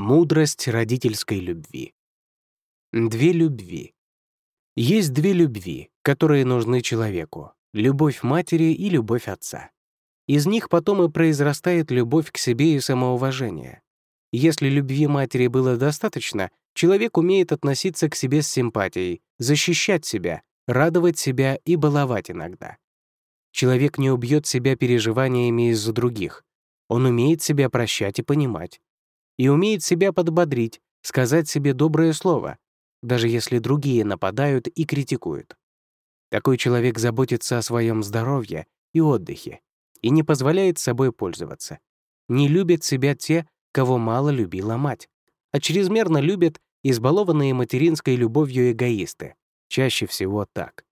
Мудрость родительской любви. Две любви. Есть две любви, которые нужны человеку — любовь матери и любовь отца. Из них потом и произрастает любовь к себе и самоуважение. Если любви матери было достаточно, человек умеет относиться к себе с симпатией, защищать себя, радовать себя и баловать иногда. Человек не убьет себя переживаниями из-за других. Он умеет себя прощать и понимать и умеет себя подбодрить, сказать себе доброе слово, даже если другие нападают и критикуют. Такой человек заботится о своем здоровье и отдыхе и не позволяет собой пользоваться. Не любят себя те, кого мало любила мать, а чрезмерно любят избалованные материнской любовью эгоисты. Чаще всего так.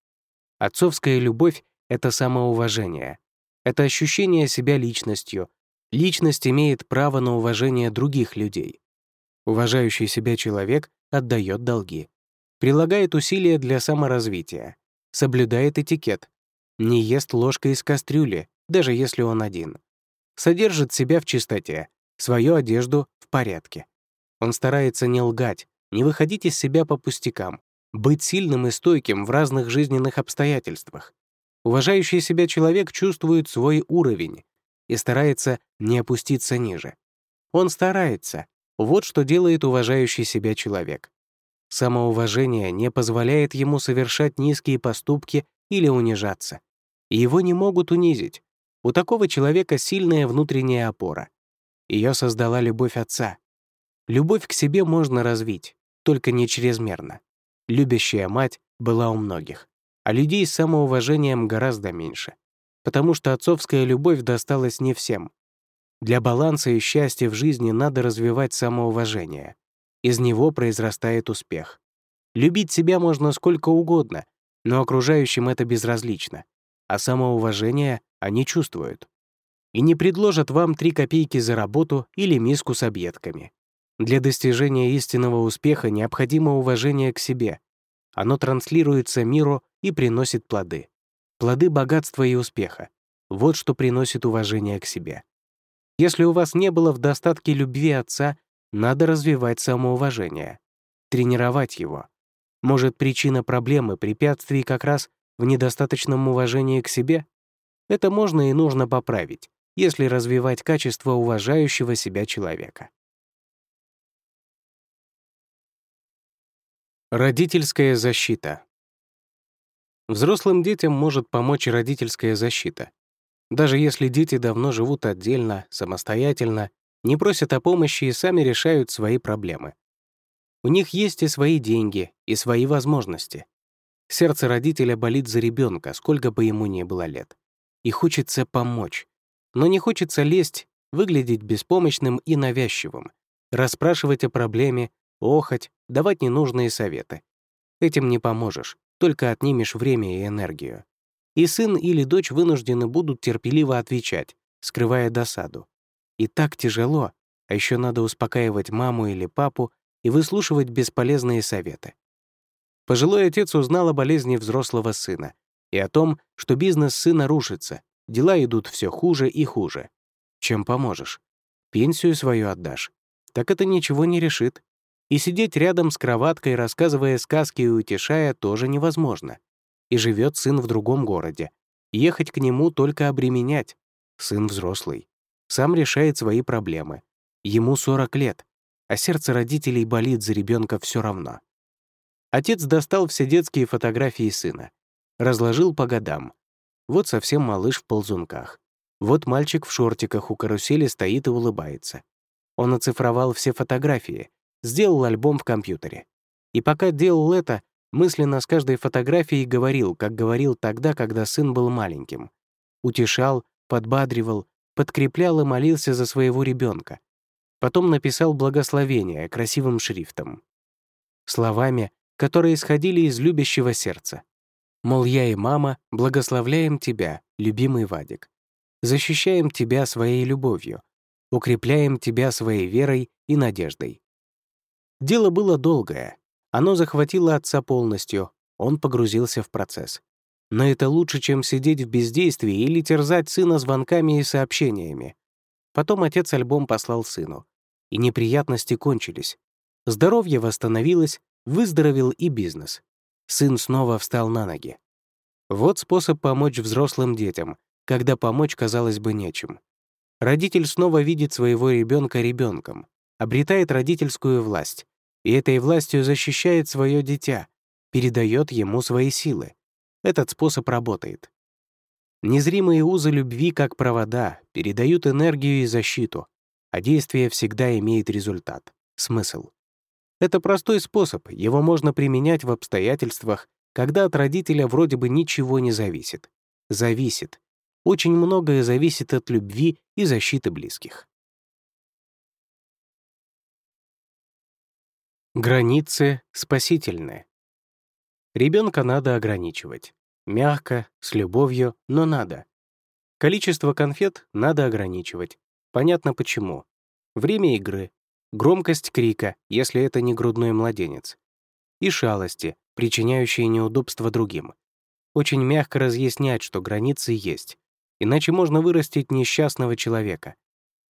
Отцовская любовь — это самоуважение. Это ощущение себя личностью, Личность имеет право на уважение других людей. Уважающий себя человек отдает долги, прилагает усилия для саморазвития, соблюдает этикет, не ест ложкой из кастрюли, даже если он один, содержит себя в чистоте, свою одежду в порядке. Он старается не лгать, не выходить из себя по пустякам, быть сильным и стойким в разных жизненных обстоятельствах. Уважающий себя человек чувствует свой уровень, и старается не опуститься ниже. Он старается. Вот что делает уважающий себя человек. Самоуважение не позволяет ему совершать низкие поступки или унижаться. Его не могут унизить. У такого человека сильная внутренняя опора. Ее создала любовь отца. Любовь к себе можно развить, только не чрезмерно. Любящая мать была у многих, а людей с самоуважением гораздо меньше потому что отцовская любовь досталась не всем. Для баланса и счастья в жизни надо развивать самоуважение. Из него произрастает успех. Любить себя можно сколько угодно, но окружающим это безразлично, а самоуважение они чувствуют. И не предложат вам три копейки за работу или миску с объедками. Для достижения истинного успеха необходимо уважение к себе. Оно транслируется миру и приносит плоды плоды богатства и успеха. Вот что приносит уважение к себе. Если у вас не было в достатке любви отца, надо развивать самоуважение, тренировать его. Может, причина проблемы, препятствий как раз в недостаточном уважении к себе? Это можно и нужно поправить, если развивать качество уважающего себя человека. Родительская защита. Взрослым детям может помочь родительская защита. Даже если дети давно живут отдельно, самостоятельно, не просят о помощи и сами решают свои проблемы. У них есть и свои деньги, и свои возможности. Сердце родителя болит за ребенка, сколько бы ему ни было лет. И хочется помочь. Но не хочется лезть, выглядеть беспомощным и навязчивым, расспрашивать о проблеме, охоть, давать ненужные советы. Этим не поможешь только отнимешь время и энергию. И сын или дочь вынуждены будут терпеливо отвечать, скрывая досаду. И так тяжело, а еще надо успокаивать маму или папу и выслушивать бесполезные советы. Пожилой отец узнал о болезни взрослого сына и о том, что бизнес сына рушится, дела идут все хуже и хуже. Чем поможешь? Пенсию свою отдашь? Так это ничего не решит. И сидеть рядом с кроваткой, рассказывая сказки и утешая, тоже невозможно. И живет сын в другом городе. Ехать к нему только обременять. Сын взрослый. Сам решает свои проблемы. Ему 40 лет, а сердце родителей болит за ребенка все равно. Отец достал все детские фотографии сына. Разложил по годам. Вот совсем малыш в ползунках. Вот мальчик в шортиках у карусели стоит и улыбается. Он оцифровал все фотографии, сделал альбом в компьютере. И пока делал это, мысленно с каждой фотографией говорил, как говорил тогда, когда сын был маленьким. Утешал, подбадривал, подкреплял и молился за своего ребенка. Потом написал благословение красивым шрифтом. Словами, которые исходили из любящего сердца. Мол, я и мама благословляем тебя, любимый Вадик. Защищаем тебя своей любовью, укрепляем тебя своей верой и надеждой. Дело было долгое. Оно захватило отца полностью, он погрузился в процесс. Но это лучше, чем сидеть в бездействии или терзать сына звонками и сообщениями. Потом отец альбом послал сыну. и неприятности кончились. Здоровье восстановилось, выздоровел и бизнес. Сын снова встал на ноги. Вот способ помочь взрослым детям, когда помочь, казалось бы, нечем. Родитель снова видит своего ребенка ребенком, обретает родительскую власть, и этой властью защищает свое дитя, передает ему свои силы. Этот способ работает. Незримые узы любви, как провода, передают энергию и защиту, а действие всегда имеет результат, смысл. Это простой способ, его можно применять в обстоятельствах, когда от родителя вроде бы ничего не зависит. Зависит. Очень многое зависит от любви и защиты близких. Границы спасительны. Ребенка надо ограничивать. Мягко, с любовью, но надо. Количество конфет надо ограничивать. Понятно почему. Время игры, громкость крика, если это не грудной младенец, и шалости, причиняющие неудобства другим. Очень мягко разъяснять, что границы есть, иначе можно вырастить несчастного человека.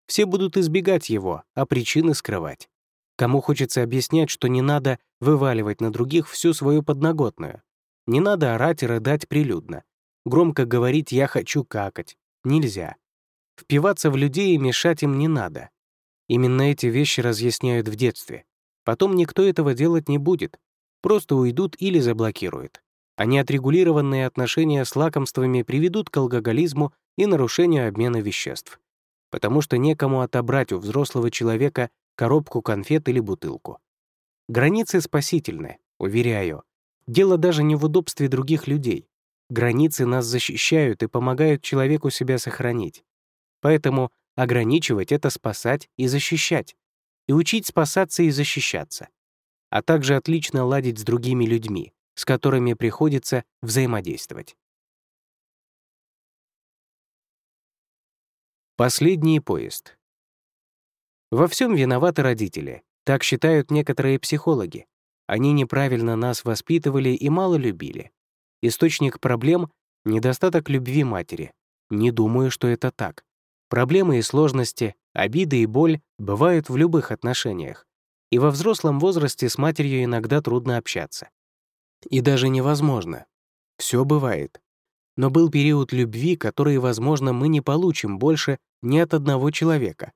Все будут избегать его, а причины скрывать. Кому хочется объяснять, что не надо вываливать на других всю свою подноготную. Не надо орать и рыдать прилюдно. Громко говорить «я хочу какать». Нельзя. Впиваться в людей и мешать им не надо. Именно эти вещи разъясняют в детстве. Потом никто этого делать не будет. Просто уйдут или заблокируют. А неотрегулированные отношения с лакомствами приведут к алкоголизму и нарушению обмена веществ. Потому что некому отобрать у взрослого человека коробку конфет или бутылку. Границы спасительны, уверяю. Дело даже не в удобстве других людей. Границы нас защищают и помогают человеку себя сохранить. Поэтому ограничивать — это спасать и защищать. И учить спасаться и защищаться. А также отлично ладить с другими людьми, с которыми приходится взаимодействовать. Последний поезд. Во всем виноваты родители, так считают некоторые психологи. Они неправильно нас воспитывали и мало любили. Источник проблем — недостаток любви матери. Не думаю, что это так. Проблемы и сложности, обиды и боль бывают в любых отношениях. И во взрослом возрасте с матерью иногда трудно общаться. И даже невозможно. Все бывает. Но был период любви, который, возможно, мы не получим больше ни от одного человека.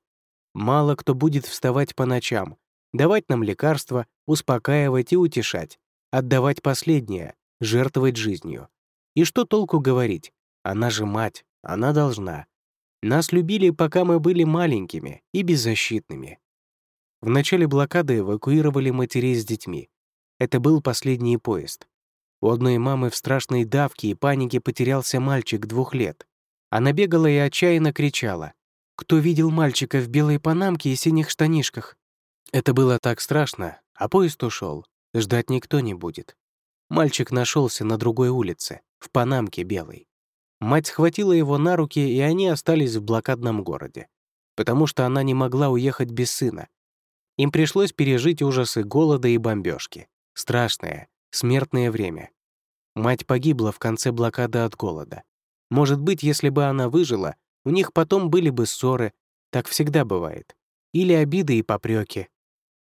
Мало кто будет вставать по ночам, давать нам лекарства, успокаивать и утешать, отдавать последнее, жертвовать жизнью. И что толку говорить? Она же мать, она должна. Нас любили, пока мы были маленькими и беззащитными. В начале блокады эвакуировали матерей с детьми. Это был последний поезд. У одной мамы в страшной давке и панике потерялся мальчик двух лет. Она бегала и отчаянно кричала. Кто видел мальчика в белой панамке и синих штанишках? Это было так страшно, а поезд ушел. Ждать никто не будет. Мальчик нашелся на другой улице, в панамке белой. Мать схватила его на руки, и они остались в блокадном городе, потому что она не могла уехать без сына. Им пришлось пережить ужасы голода и бомбежки. Страшное, смертное время. Мать погибла в конце блокады от голода. Может быть, если бы она выжила, у них потом были бы ссоры, так всегда бывает. Или обиды и попреки.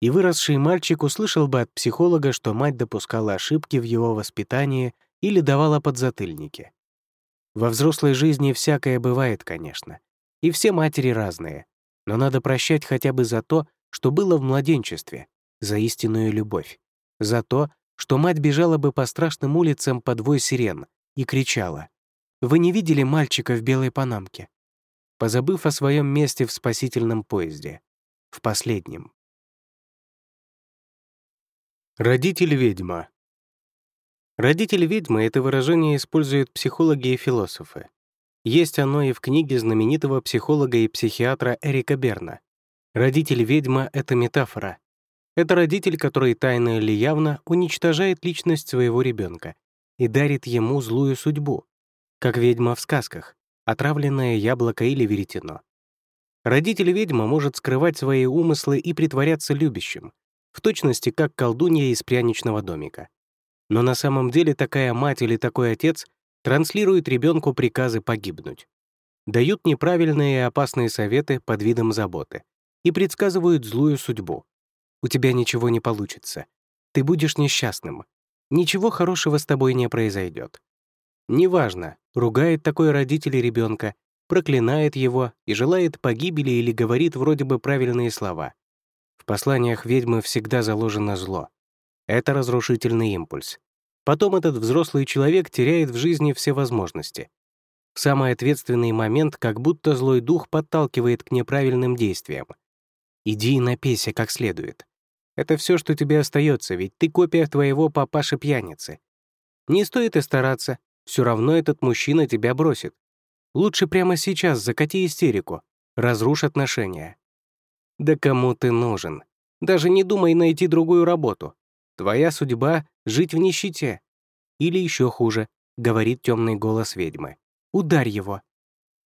И выросший мальчик услышал бы от психолога, что мать допускала ошибки в его воспитании или давала подзатыльники. Во взрослой жизни всякое бывает, конечно. И все матери разные. Но надо прощать хотя бы за то, что было в младенчестве, за истинную любовь. За то, что мать бежала бы по страшным улицам под вой сирен и кричала «Вы не видели мальчика в белой панамке? Позабыв о своем месте в спасительном поезде, в последнем. Родитель-ведьма. Родитель-ведьма — это выражение используют психологи и философы. Есть оно и в книге знаменитого психолога и психиатра Эрика Берна. Родитель-ведьма — это метафора. Это родитель, который тайно или явно уничтожает личность своего ребенка и дарит ему злую судьбу, как ведьма в сказках отравленное яблоко или веретено. Родитель ведьма может скрывать свои умыслы и притворяться любящим, в точности как колдунья из пряничного домика. Но на самом деле такая мать или такой отец транслирует ребенку приказы погибнуть. Дают неправильные и опасные советы под видом заботы и предсказывают злую судьбу. У тебя ничего не получится. Ты будешь несчастным. Ничего хорошего с тобой не произойдет. Неважно, ругает такой родитель ребенка, проклинает его и желает погибели или говорит вроде бы правильные слова. В посланиях ведьмы всегда заложено зло. Это разрушительный импульс. Потом этот взрослый человек теряет в жизни все возможности. В самый ответственный момент как будто злой дух подталкивает к неправильным действиям. Иди и напейся как следует. Это все, что тебе остается, ведь ты копия твоего папаши-пьяницы. Не стоит и стараться, все равно этот мужчина тебя бросит. Лучше прямо сейчас закати истерику, разрушь отношения. Да кому ты нужен? Даже не думай найти другую работу. Твоя судьба — жить в нищете. Или еще хуже, говорит темный голос ведьмы. Ударь его.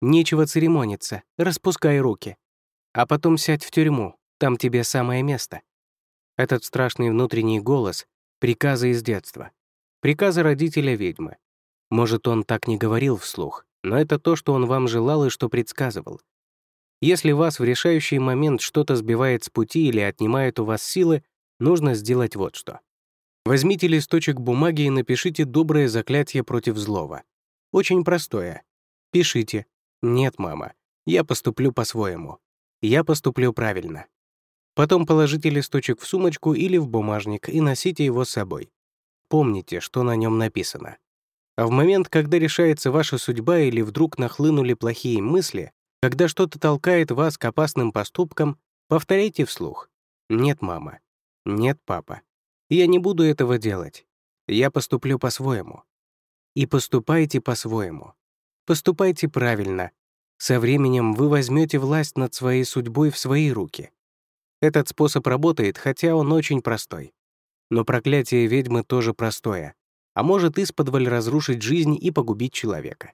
Нечего церемониться, распускай руки. А потом сядь в тюрьму, там тебе самое место. Этот страшный внутренний голос — приказы из детства. Приказы родителя ведьмы. Может, он так не говорил вслух, но это то, что он вам желал и что предсказывал. Если вас в решающий момент что-то сбивает с пути или отнимает у вас силы, нужно сделать вот что. Возьмите листочек бумаги и напишите доброе заклятие против злого. Очень простое. Пишите «Нет, мама, я поступлю по-своему. Я поступлю правильно». Потом положите листочек в сумочку или в бумажник и носите его с собой. Помните, что на нем написано. А в момент, когда решается ваша судьба или вдруг нахлынули плохие мысли, когда что-то толкает вас к опасным поступкам, повторяйте вслух. «Нет, мама. Нет, папа. Я не буду этого делать. Я поступлю по-своему». И поступайте по-своему. Поступайте правильно. Со временем вы возьмете власть над своей судьбой в свои руки. Этот способ работает, хотя он очень простой. Но проклятие ведьмы тоже простое а может исподволь разрушить жизнь и погубить человека.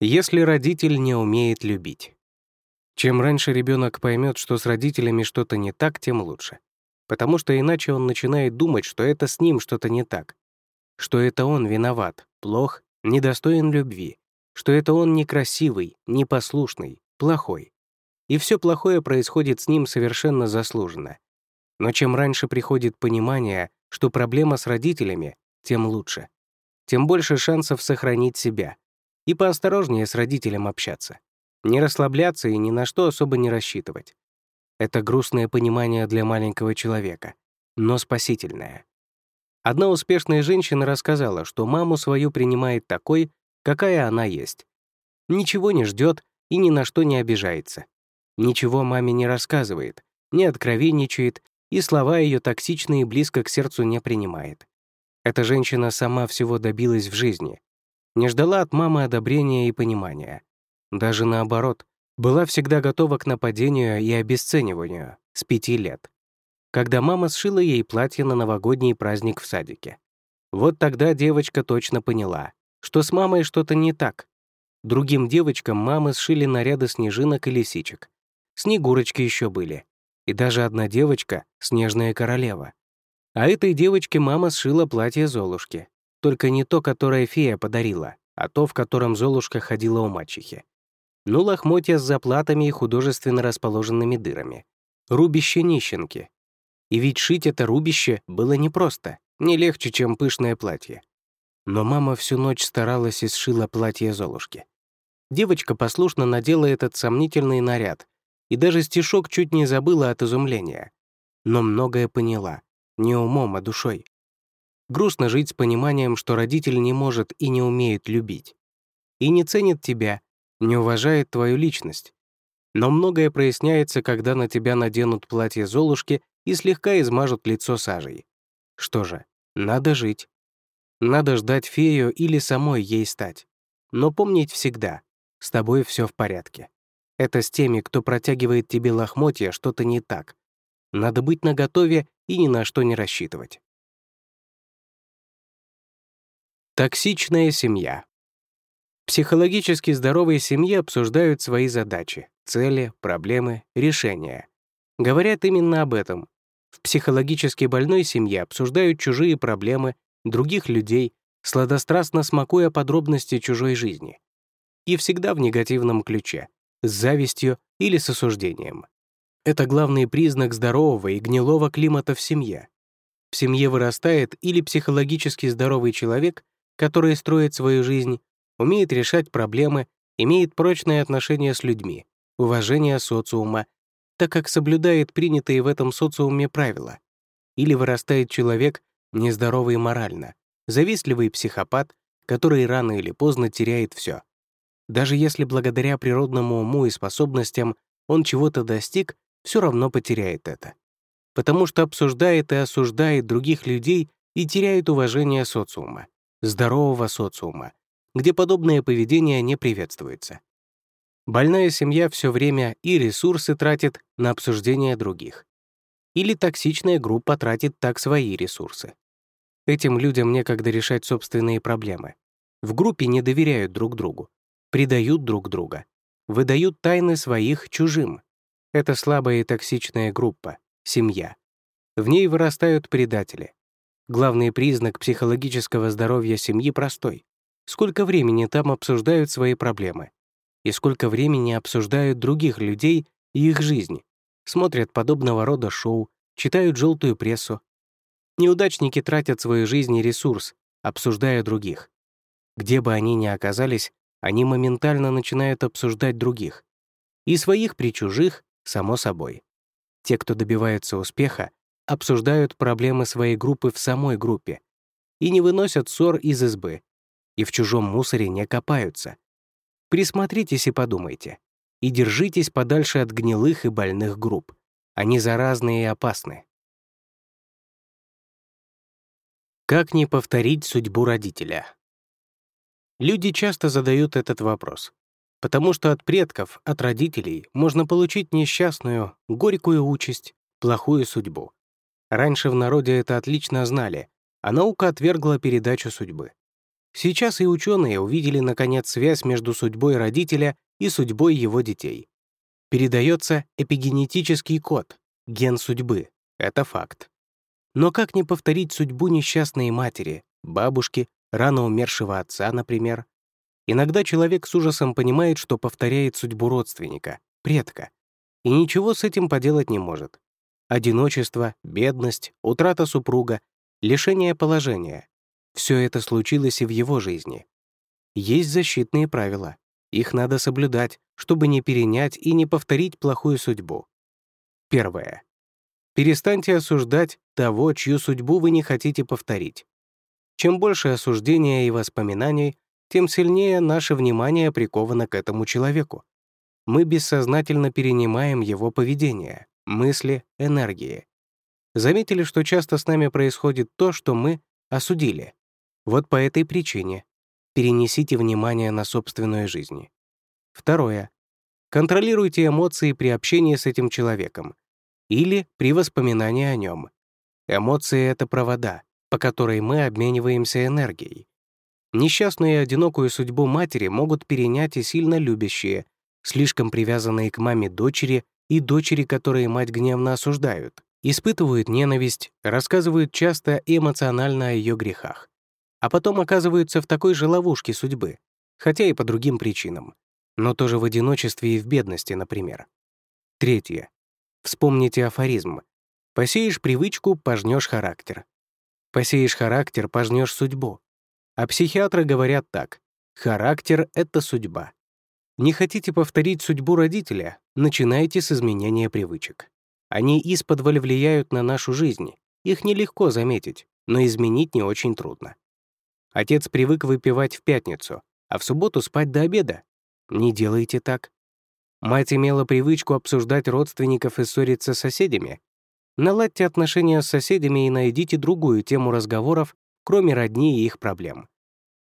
Если родитель не умеет любить. Чем раньше ребенок поймет, что с родителями что-то не так, тем лучше. Потому что иначе он начинает думать, что это с ним что-то не так, что это он виноват, плох, недостоин любви, что это он некрасивый, непослушный, плохой. И все плохое происходит с ним совершенно заслуженно. Но чем раньше приходит понимание, что проблема с родителями, тем лучше. Тем больше шансов сохранить себя. И поосторожнее с родителем общаться. Не расслабляться и ни на что особо не рассчитывать. Это грустное понимание для маленького человека, но спасительное. Одна успешная женщина рассказала, что маму свою принимает такой, какая она есть. Ничего не ждет и ни на что не обижается. Ничего маме не рассказывает, не откровенничает и слова ее токсичные и близко к сердцу не принимает. Эта женщина сама всего добилась в жизни. Не ждала от мамы одобрения и понимания. Даже наоборот, была всегда готова к нападению и обесцениванию с пяти лет. Когда мама сшила ей платье на новогодний праздник в садике. Вот тогда девочка точно поняла, что с мамой что-то не так. Другим девочкам мамы сшили наряды снежинок и лисичек. Снегурочки еще были и даже одна девочка — снежная королева. А этой девочке мама сшила платье Золушки, только не то, которое фея подарила, а то, в котором Золушка ходила у мачехи. Ну, лохмотья с заплатами и художественно расположенными дырами. Рубище нищенки. И ведь шить это рубище было непросто, не легче, чем пышное платье. Но мама всю ночь старалась и сшила платье Золушки. Девочка послушно надела этот сомнительный наряд, и даже стишок чуть не забыла от изумления. Но многое поняла, не умом, а душой. Грустно жить с пониманием, что родитель не может и не умеет любить. И не ценит тебя, не уважает твою личность. Но многое проясняется, когда на тебя наденут платье Золушки и слегка измажут лицо сажей. Что же, надо жить. Надо ждать фею или самой ей стать. Но помнить всегда, с тобой все в порядке. Это с теми, кто протягивает тебе лохмотья, что-то не так. Надо быть наготове и ни на что не рассчитывать. Токсичная семья. Психологически здоровые семьи обсуждают свои задачи, цели, проблемы, решения. Говорят именно об этом. В психологически больной семье обсуждают чужие проблемы, других людей, сладострастно смакуя подробности чужой жизни. и всегда в негативном ключе, с завистью или с осуждением. Это главный признак здорового и гнилого климата в семье. В семье вырастает или психологически здоровый человек, который строит свою жизнь, умеет решать проблемы, имеет прочные отношения с людьми, уважение социума, так как соблюдает принятые в этом социуме правила. Или вырастает человек, нездоровый морально, завистливый психопат, который рано или поздно теряет все. Даже если благодаря природному уму и способностям он чего-то достиг, все равно потеряет это. Потому что обсуждает и осуждает других людей и теряет уважение социума, здорового социума, где подобное поведение не приветствуется. Больная семья все время и ресурсы тратит на обсуждение других. Или токсичная группа тратит так свои ресурсы. Этим людям некогда решать собственные проблемы. В группе не доверяют друг другу, предают друг друга, выдают тайны своих чужим, это слабая и токсичная группа — семья. В ней вырастают предатели. Главный признак психологического здоровья семьи простой. Сколько времени там обсуждают свои проблемы? И сколько времени обсуждают других людей и их жизнь? Смотрят подобного рода шоу, читают желтую прессу. Неудачники тратят свою жизнь и ресурс, обсуждая других. Где бы они ни оказались, они моментально начинают обсуждать других. И своих при чужих, само собой. Те, кто добивается успеха, обсуждают проблемы своей группы в самой группе и не выносят ссор из избы, и в чужом мусоре не копаются. Присмотритесь и подумайте. И держитесь подальше от гнилых и больных групп. Они заразные и опасны. Как не повторить судьбу родителя? Люди часто задают этот вопрос потому что от предков, от родителей можно получить несчастную, горькую участь, плохую судьбу. Раньше в народе это отлично знали, а наука отвергла передачу судьбы. Сейчас и ученые увидели, наконец, связь между судьбой родителя и судьбой его детей. Передается эпигенетический код, ген судьбы. Это факт. Но как не повторить судьбу несчастной матери, бабушки, рано умершего отца, например? Иногда человек с ужасом понимает, что повторяет судьбу родственника, предка, и ничего с этим поделать не может. Одиночество, бедность, утрата супруга, лишение положения — все это случилось и в его жизни. Есть защитные правила. Их надо соблюдать, чтобы не перенять и не повторить плохую судьбу. Первое. Перестаньте осуждать того, чью судьбу вы не хотите повторить. Чем больше осуждения и воспоминаний, тем сильнее наше внимание приковано к этому человеку. Мы бессознательно перенимаем его поведение, мысли, энергии. Заметили, что часто с нами происходит то, что мы осудили. Вот по этой причине перенесите внимание на собственную жизнь. Второе. Контролируйте эмоции при общении с этим человеком или при воспоминании о нем. Эмоции — это провода, по которой мы обмениваемся энергией. Несчастную и одинокую судьбу матери могут перенять и сильно любящие, слишком привязанные к маме дочери и дочери, которые мать гневно осуждают, испытывают ненависть, рассказывают часто и эмоционально о ее грехах, а потом оказываются в такой же ловушке судьбы, хотя и по другим причинам, но тоже в одиночестве и в бедности, например. Третье. Вспомните афоризм. «Посеешь привычку, пожнешь характер». Посеешь характер, пожнешь судьбу. А психиатры говорят так. Характер — это судьба. Не хотите повторить судьбу родителя? Начинайте с изменения привычек. Они исподволь влияют на нашу жизнь. Их нелегко заметить, но изменить не очень трудно. Отец привык выпивать в пятницу, а в субботу спать до обеда. Не делайте так. Мать имела привычку обсуждать родственников и ссориться с соседями. Наладьте отношения с соседями и найдите другую тему разговоров, кроме родни и их проблем.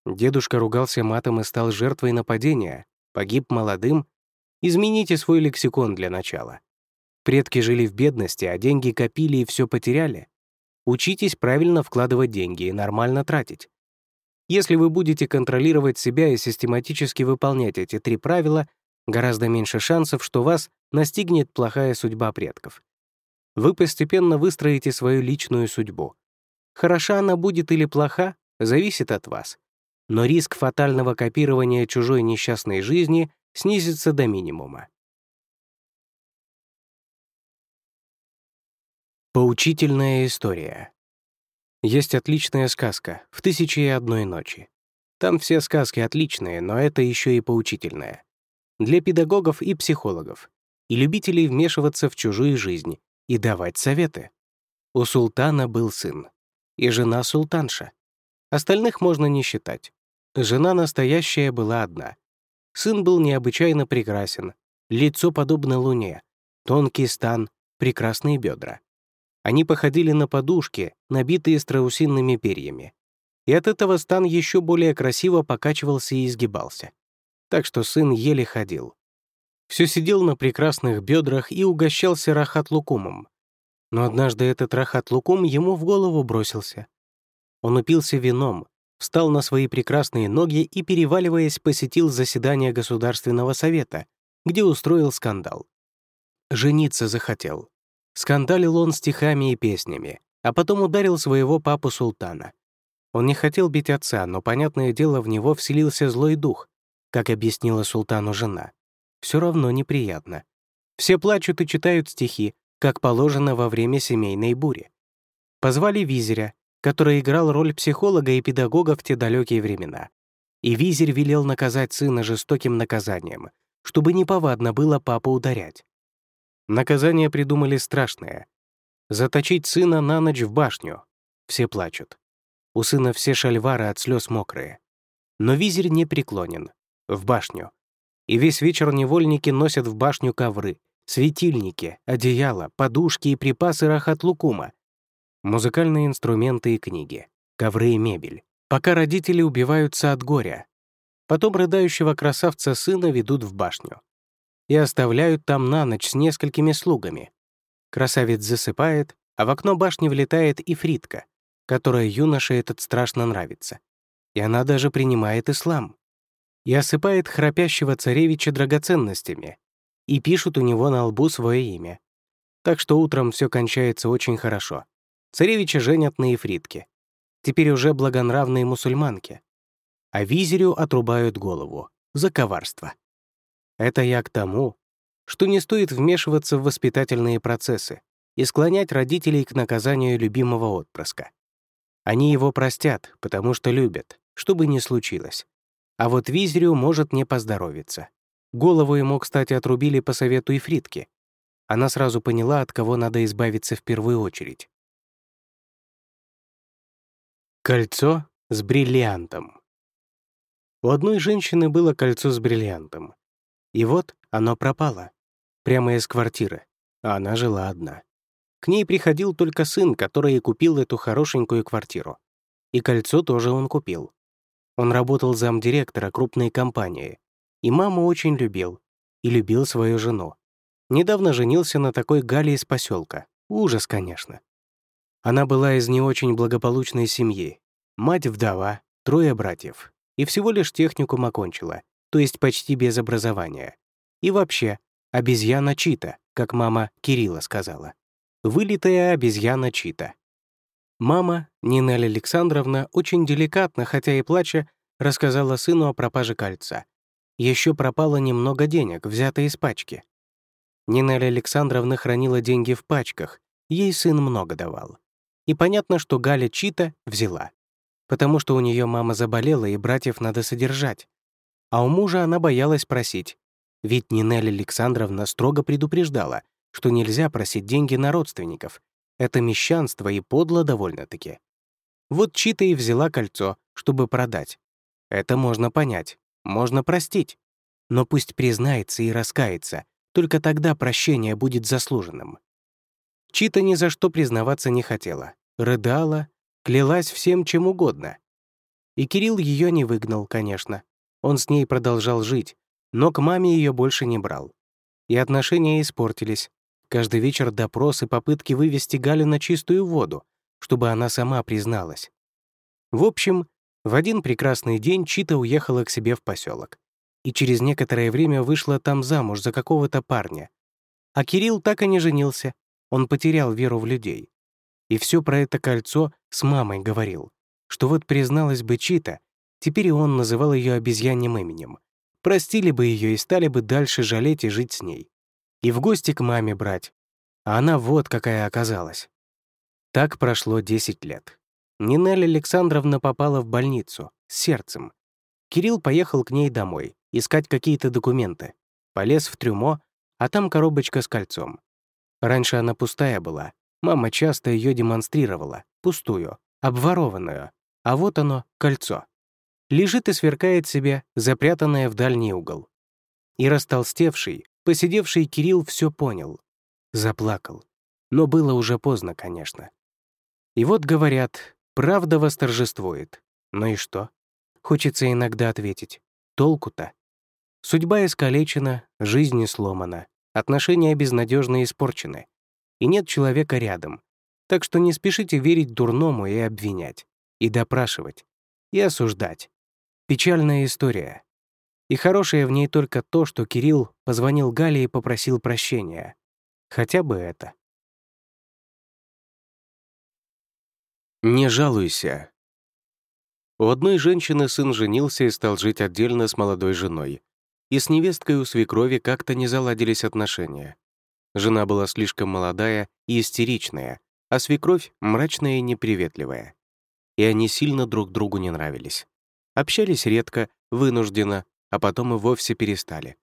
Дедушка ругался матом и стал жертвой нападения, погиб молодым. Измените свой лексикон для начала. Предки жили в бедности, а деньги копили и все потеряли. Учитесь правильно вкладывать деньги и нормально тратить. Если вы будете контролировать себя и систематически выполнять эти три правила, гораздо меньше шансов, что вас настигнет плохая судьба предков. Вы постепенно выстроите свою личную судьбу. Хороша она будет или плоха, зависит от вас. но риск фатального копирования чужой несчастной жизни снизится до минимума. Поучительная история. Есть отличная сказка «В тысячи и одной ночи». Там все сказки отличные, но это еще и поучительная. Для педагогов и психологов, и любителей вмешиваться в чужую жизнь и давать советы. У султана был сын, и жена султанша. Остальных можно не считать. Жена настоящая была одна. Сын был необычайно прекрасен, лицо подобно луне, тонкий стан, прекрасные бедра. Они походили на подушки, набитые страусиными перьями. И от этого стан еще более красиво покачивался и изгибался. Так что сын еле ходил. Все сидел на прекрасных бедрах и угощался рахат-лукумом. Но однажды этот рахат-лукум ему в голову бросился. Он упился вином, встал на свои прекрасные ноги и, переваливаясь, посетил заседание Государственного совета, где устроил скандал. Жениться захотел. Скандалил он стихами и песнями, а потом ударил своего папу султана. Он не хотел бить отца, но, понятное дело, в него вселился злой дух, как объяснила султану жена. Все равно неприятно. Все плачут и читают стихи, как положено во время семейной бури. Позвали визиря, который играл роль психолога и педагога в те далекие времена. И визирь велел наказать сына жестоким наказанием, чтобы неповадно было папу ударять. Наказание придумали страшное. Заточить сына на ночь в башню. Все плачут. У сына все шальвары от слез мокрые. Но визирь не преклонен. В башню. И весь вечер невольники носят в башню ковры, светильники, одеяла, подушки и припасы рахат-лукума, музыкальные инструменты и книги, ковры и мебель, пока родители убиваются от горя. Потом рыдающего красавца сына ведут в башню и оставляют там на ночь с несколькими слугами. Красавец засыпает, а в окно башни влетает и Фридка, которая юноше этот страшно нравится. И она даже принимает ислам. И осыпает храпящего царевича драгоценностями, и пишут у него на лбу свое имя. Так что утром все кончается очень хорошо. Царевича женят на Ефритке, теперь уже благонравные мусульманки. А визирю отрубают голову за коварство. Это я к тому, что не стоит вмешиваться в воспитательные процессы и склонять родителей к наказанию любимого отпрыска. Они его простят, потому что любят, что бы ни случилось. А вот визирю может не поздоровиться. Голову ему, кстати, отрубили по совету Ифритки. Она сразу поняла, от кого надо избавиться в первую очередь. Кольцо с бриллиантом. У одной женщины было кольцо с бриллиантом. И вот оно пропало. Прямо из квартиры. А она жила одна. К ней приходил только сын, который и купил эту хорошенькую квартиру. И кольцо тоже он купил. Он работал замдиректора крупной компании. И маму очень любил. И любил свою жену. Недавно женился на такой Гале из поселка. Ужас, конечно. Она была из не очень благополучной семьи. Мать-вдова, трое братьев. И всего лишь техникум окончила, то есть почти без образования. И вообще, обезьяна Чита, как мама Кирилла сказала. Вылитая обезьяна Чита. Мама, Нинель Александровна, очень деликатно, хотя и плача, рассказала сыну о пропаже кольца. Еще пропало немного денег, взято из пачки. Нинель Александровна хранила деньги в пачках, ей сын много давал. И понятно, что Галя Чита взяла. Потому что у нее мама заболела, и братьев надо содержать. А у мужа она боялась просить. Ведь Нинель Александровна строго предупреждала, что нельзя просить деньги на родственников. Это мещанство и подло довольно-таки. Вот Чита и взяла кольцо, чтобы продать. Это можно понять, можно простить. Но пусть признается и раскается, только тогда прощение будет заслуженным. Чита ни за что признаваться не хотела. Рыдала, клялась всем чем угодно. И Кирилл ее не выгнал, конечно. Он с ней продолжал жить, но к маме ее больше не брал. И отношения испортились. Каждый вечер допрос и попытки вывести Галю на чистую воду, чтобы она сама призналась. В общем, в один прекрасный день Чита уехала к себе в поселок. И через некоторое время вышла там замуж за какого-то парня. А Кирилл так и не женился, он потерял веру в людей. И все про это кольцо с мамой говорил, что вот призналась бы Чита, Теперь и он называл ее обезьяньим именем. Простили бы ее и стали бы дальше жалеть и жить с ней. И в гости к маме брать. А она вот какая оказалась. Так прошло 10 лет. Нинель Александровна попала в больницу с сердцем. Кирилл поехал к ней домой, искать какие-то документы. Полез в трюмо, а там коробочка с кольцом. Раньше она пустая была. Мама часто ее демонстрировала, пустую, обворованную. А вот оно, кольцо. Лежит и сверкает себе, запрятанное в дальний угол. И растолстевший, посидевший Кирилл все понял. Заплакал. Но было уже поздно, конечно. И вот говорят, правда восторжествует. Ну и что? Хочется иногда ответить. Толку-то? Судьба искалечена, жизнь сломана, отношения безнадежно испорчены. И нет человека рядом. Так что не спешите верить дурному и обвинять, и допрашивать, и осуждать. Печальная история. И хорошее в ней только то, что Кирилл позвонил Гале и попросил прощения. Хотя бы это. Не жалуйся. У одной женщины сын женился и стал жить отдельно с молодой женой. И с невесткой у свекрови как-то не заладились отношения. Жена была слишком молодая и истеричная, а свекровь — мрачная и неприветливая. И они сильно друг другу не нравились. Общались редко, вынужденно, а потом и вовсе перестали.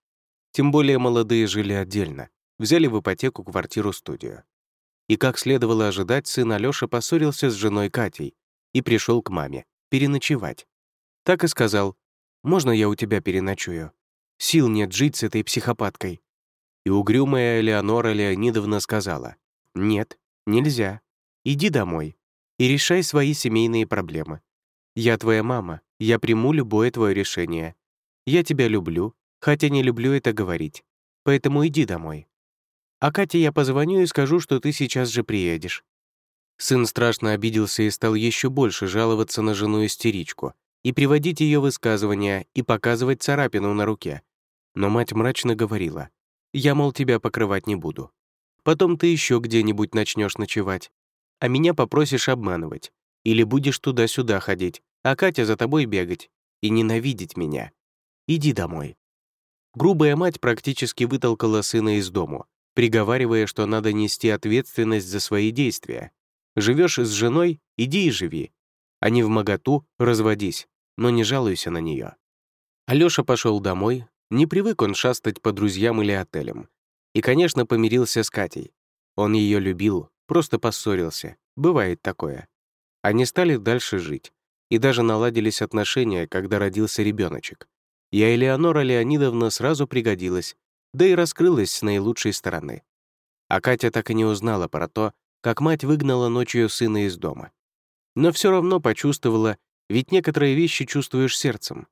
Тем более молодые жили отдельно, взяли в ипотеку квартиру-студию. И, как следовало ожидать, сын Алёша поссорился с женой Катей и пришел к маме переночевать. Так и сказал, «Можно я у тебя переночую? Сил нет жить с этой психопаткой». И угрюмая Элеонора Леонидовна сказала, «Нет, нельзя. Иди домой и решай свои семейные проблемы. Я твоя мама, я приму любое твое решение. Я тебя люблю, хотя не люблю это говорить. Поэтому иди домой. А Кате я позвоню и скажу, что ты сейчас же приедешь». Сын страшно обиделся и стал еще больше жаловаться на жену-истеричку и приводить ее высказывания и показывать царапину на руке. Но мать мрачно говорила, «Я, мол, тебя покрывать не буду. Потом ты еще где-нибудь начнешь ночевать, а меня попросишь обманывать, или будешь туда-сюда ходить, а Катя за тобой бегать и ненавидеть меня. Иди домой». Грубая мать практически вытолкала сына из дому, приговаривая, что надо нести ответственность за свои действия. Живешь с женой — иди и живи. А не в моготу — разводись, но не жалуйся на нее. Алёша пошел домой, не привык он шастать по друзьям или отелям. И, конечно, помирился с Катей. Он ее любил, просто поссорился. Бывает такое. Они стали дальше жить. И даже наладились отношения, когда родился ребеночек. Я Элеонора Леонидовна сразу пригодилась, да и раскрылась с наилучшей стороны. А Катя так и не узнала про то, как мать выгнала ночью сына из дома. Но все равно почувствовала, ведь некоторые вещи чувствуешь сердцем.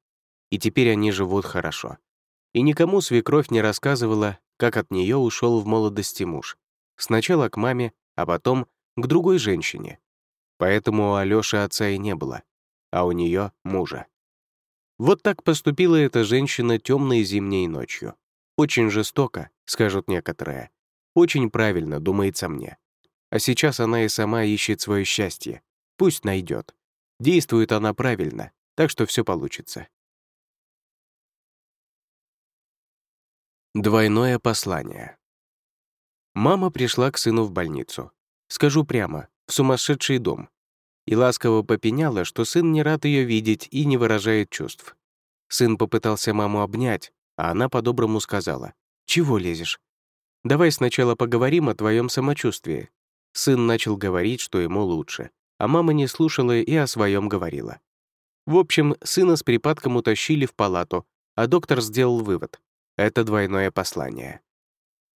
И теперь они живут хорошо. И никому свекровь не рассказывала, как от нее ушел в молодости муж. Сначала к маме, а потом к другой женщине. Поэтому у Алёши отца и не было, а у нее мужа. Вот так поступила эта женщина темной зимней ночью. Очень жестоко, скажут некоторые. Очень правильно, думается мне. А сейчас она и сама ищет свое счастье. Пусть найдет. Действует она правильно, так что все получится. Двойное послание. Мама пришла к сыну в больницу. Скажу прямо, в сумасшедший дом. И ласково попеняла, что сын не рад ее видеть и не выражает чувств. Сын попытался маму обнять, а она по-доброму сказала, «Чего лезешь? Давай сначала поговорим о твоем самочувствии». Сын начал говорить, что ему лучше, а мама не слушала и о своем говорила. В общем, сына с припадком утащили в палату, а доктор сделал вывод — это двойное послание.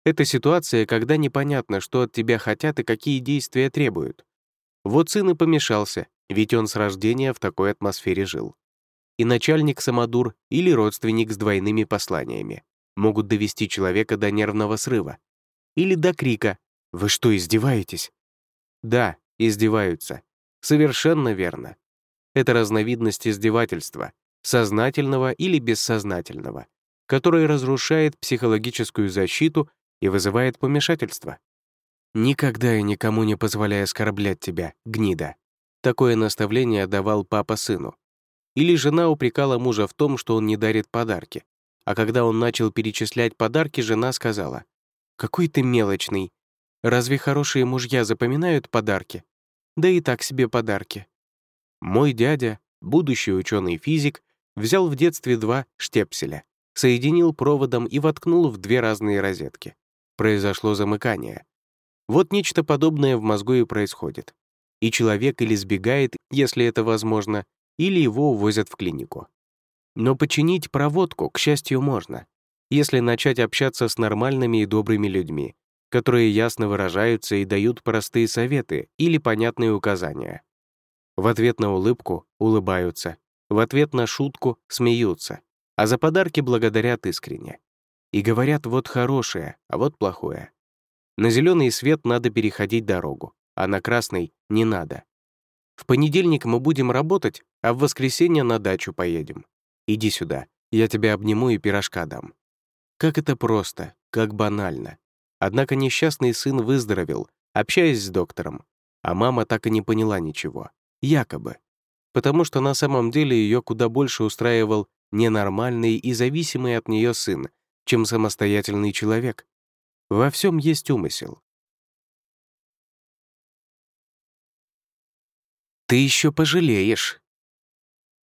Это ситуация, когда непонятно, что от тебя хотят и какие действия требуют. Вот сын и помешался, ведь он с рождения в такой атмосфере жил и начальник-самодур или родственник с двойными посланиями могут довести человека до нервного срыва или до крика «Вы что, издеваетесь?» Да, издеваются. Совершенно верно. Это разновидность издевательства, сознательного или бессознательного, которое разрушает психологическую защиту и вызывает помешательство. «Никогда и никому не позволяй оскорблять тебя, гнида». Такое наставление давал папа сыну, Или жена упрекала мужа в том, что он не дарит подарки. А когда он начал перечислять подарки, жена сказала, «Какой ты мелочный. Разве хорошие мужья запоминают подарки? Да и так себе подарки». Мой дядя, будущий ученый-физик, взял в детстве два штепселя, соединил проводом и воткнул в две разные розетки. Произошло замыкание. Вот нечто подобное в мозгу и происходит. И человек или сбегает, если это возможно, или его увозят в клинику. Но починить проводку, к счастью, можно, если начать общаться с нормальными и добрыми людьми, которые ясно выражаются и дают простые советы или понятные указания. В ответ на улыбку улыбаются, в ответ на шутку смеются, а за подарки благодарят искренне. И говорят вот хорошее, а вот плохое. На зеленый свет надо переходить дорогу, а на красный не надо. В понедельник мы будем работать, а в воскресенье на дачу поедем. Иди сюда, я тебя обниму и пирожка дам. Как это просто, как банально. Однако несчастный сын выздоровел, общаясь с доктором, а мама так и не поняла ничего. Якобы. Потому что на самом деле ее куда больше устраивал ненормальный и зависимый от нее сын, чем самостоятельный человек. Во всем есть умысел. Ты еще пожалеешь.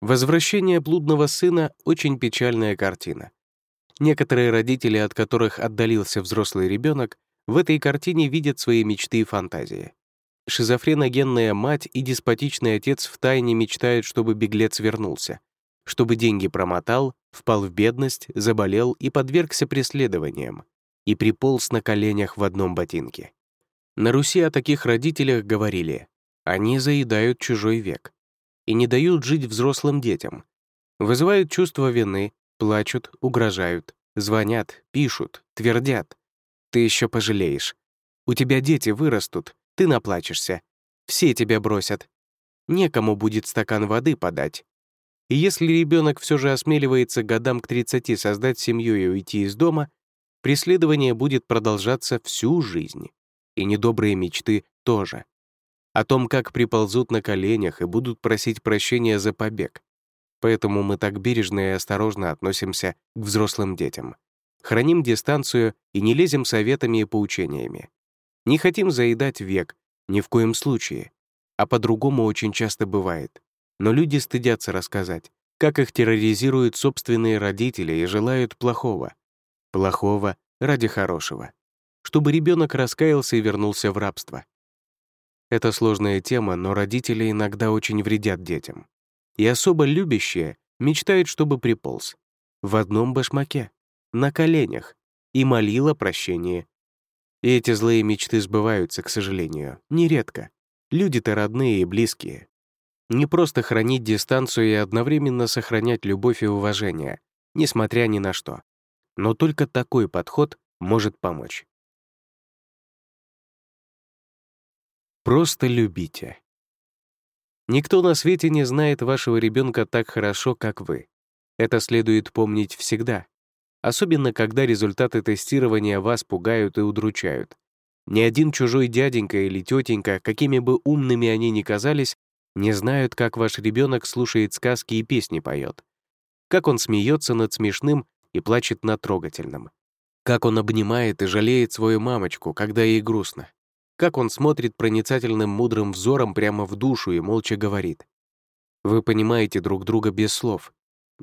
Возвращение блудного сына — очень печальная картина. Некоторые родители, от которых отдалился взрослый ребенок, в этой картине видят свои мечты и фантазии. Шизофреногенная мать и деспотичный отец втайне мечтают, чтобы беглец вернулся, чтобы деньги промотал, впал в бедность, заболел и подвергся преследованиям, и приполз на коленях в одном ботинке. На Руси о таких родителях говорили «они заедают чужой век» и не дают жить взрослым детям, вызывают чувство вины, плачут, угрожают, звонят, пишут, твердят. Ты еще пожалеешь. У тебя дети вырастут, ты наплачешься. Все тебя бросят. Некому будет стакан воды подать. И если ребенок все же осмеливается годам к 30 создать семью и уйти из дома, преследование будет продолжаться всю жизнь. И недобрые мечты тоже. О том, как приползут на коленях и будут просить прощения за побег. Поэтому мы так бережно и осторожно относимся к взрослым детям. Храним дистанцию и не лезем советами и поучениями. Не хотим заедать век, ни в коем случае. А по-другому очень часто бывает. Но люди стыдятся рассказать, как их терроризируют собственные родители и желают плохого. Плохого ради хорошего. Чтобы ребенок раскаялся и вернулся в рабство. Это сложная тема, но родители иногда очень вредят детям. И особо любящие мечтают, чтобы приполз. В одном башмаке, на коленях, и молила прощения и эти злые мечты сбываются, к сожалению, нередко. Люди-то родные и близкие. Не просто хранить дистанцию и одновременно сохранять любовь и уважение, несмотря ни на что. Но только такой подход может помочь. Просто любите. Никто на свете не знает вашего ребенка так хорошо, как вы. Это следует помнить всегда, особенно когда результаты тестирования вас пугают и удручают. Ни один чужой дяденька или тетенька, какими бы умными они ни казались, не знают, как ваш ребенок слушает сказки и песни поет, как он смеется над смешным и плачет над трогательным, как он обнимает и жалеет свою мамочку, когда ей грустно, как он смотрит проницательным мудрым взором прямо в душу и молча говорит. Вы понимаете друг друга без слов,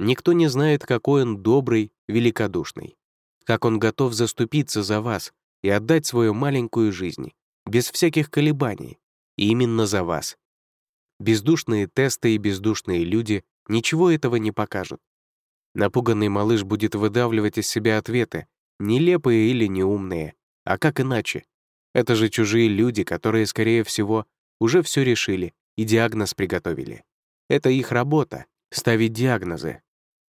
Никто не знает, какой он добрый, великодушный, как он готов заступиться за вас и отдать свою маленькую жизнь, без всяких колебаний, именно за вас. Бездушные тесты и бездушные люди ничего этого не покажут. Напуганный малыш будет выдавливать из себя ответы, нелепые или неумные, а как иначе? Это же чужие люди, которые, скорее всего, уже все решили и диагноз приготовили. Это их работа — ставить диагнозы,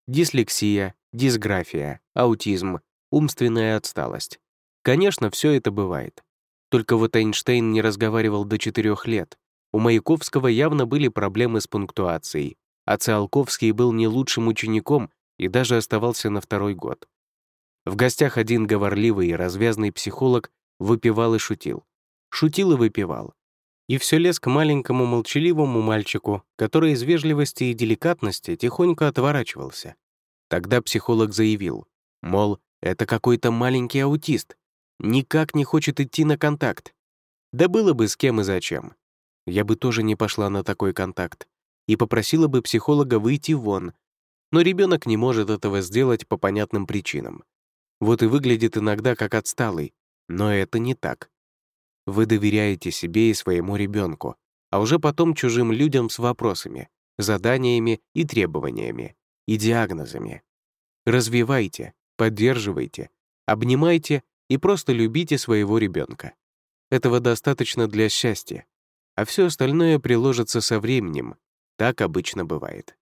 Дислексия, дисграфия, аутизм, умственная отсталость. Конечно, все это бывает. Только вот Эйнштейн не разговаривал до четырех лет. У Маяковского явно были проблемы с пунктуацией, а Циолковский был не лучшим учеником и даже оставался на второй год. В гостях один говорливый и развязный психолог выпивал и шутил. Шутил и выпивал. и все лез к маленькому молчаливому мальчику, который из вежливости и деликатности тихонько отворачивался. Тогда психолог заявил, мол, это какой-то маленький аутист, никак не хочет идти на контакт. Да было бы с кем и зачем. Я бы тоже не пошла на такой контакт и попросила бы психолога выйти вон, но ребенок не может этого сделать по понятным причинам. Вот и выглядит иногда как отсталый, но это не так. Вы доверяете себе и своему ребенку, а уже потом чужим людям с вопросами, заданиями и требованиями, и диагнозами. Развивайте, поддерживайте, обнимайте и просто любите своего ребенка. Этого достаточно для счастья, а все остальное приложится со временем. Так обычно бывает.